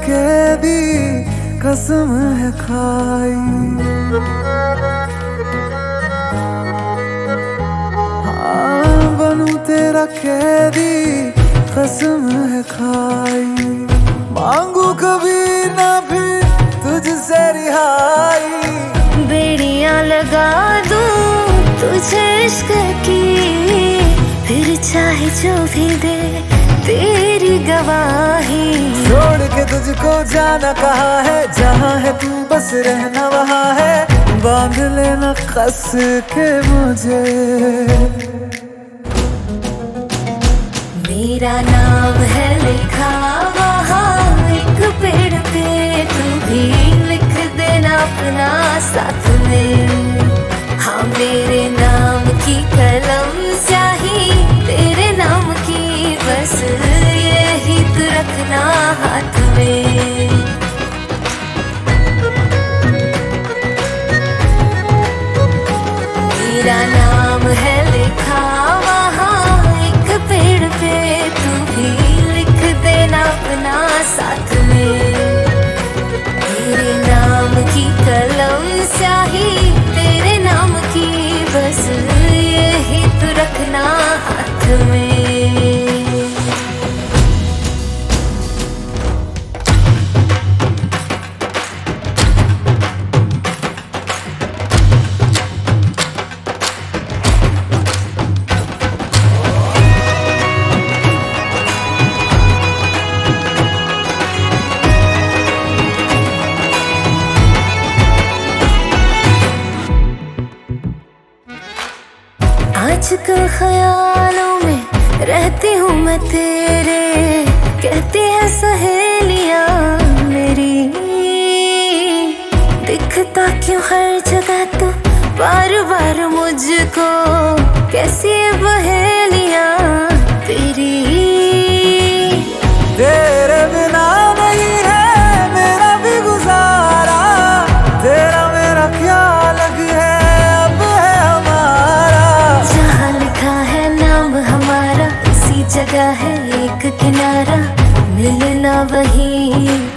कैदी, कसम है खाई। हाँ बनू तेरा कैदी, कसम है खाई। मांगू कभी ना भी तुझसे रिहाई। बेड़ियाँ लगा दू तुझे इश्क की, फिर चाहे जो भी दे, तेरी गवाही। छोड़ के तुझको जाना कहा है? जहाँ है तू बस रहना वहाँ है। बाँध लेना कस के मुझे। मेरा नाम है लिखा वहाँ एक पेड़ पे। तू भी लिख देना अपना साथ में। हाथ में। आजकल ख्यालों में रहती हूँ मैं तेरे, कहती है सहेलिया मेरी। दिखता क्यों हर जगह तो? बार बार मुझको, कैसी है वहीं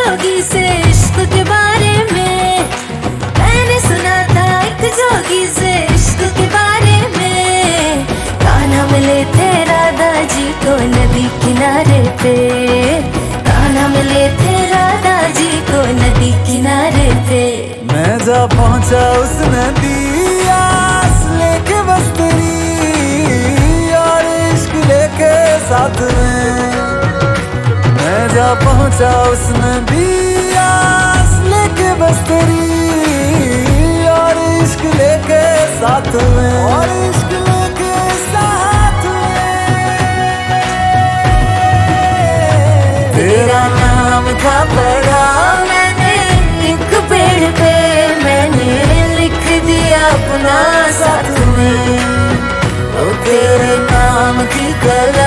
जोगी से इश्क के बारे में। मैंने सुना था एक जोगी से इश्क के बारे में। कान्हा मिले थे राधा जी को नदी किनारे पे। कान्हा मिले थे राधा जी को नदी किनारे पे। मैं जा पहुँचा उस नदी जा पहुँचा उसने भी आस लेके बस तेरी और इश्क लेके साथ में। और इश्क लेके साथ में। तेरा नाम था पड़ा मैंने, एक पेड़ पे मैंने लिख दिया अपना साथ में। ओ तेरे नाम की कलम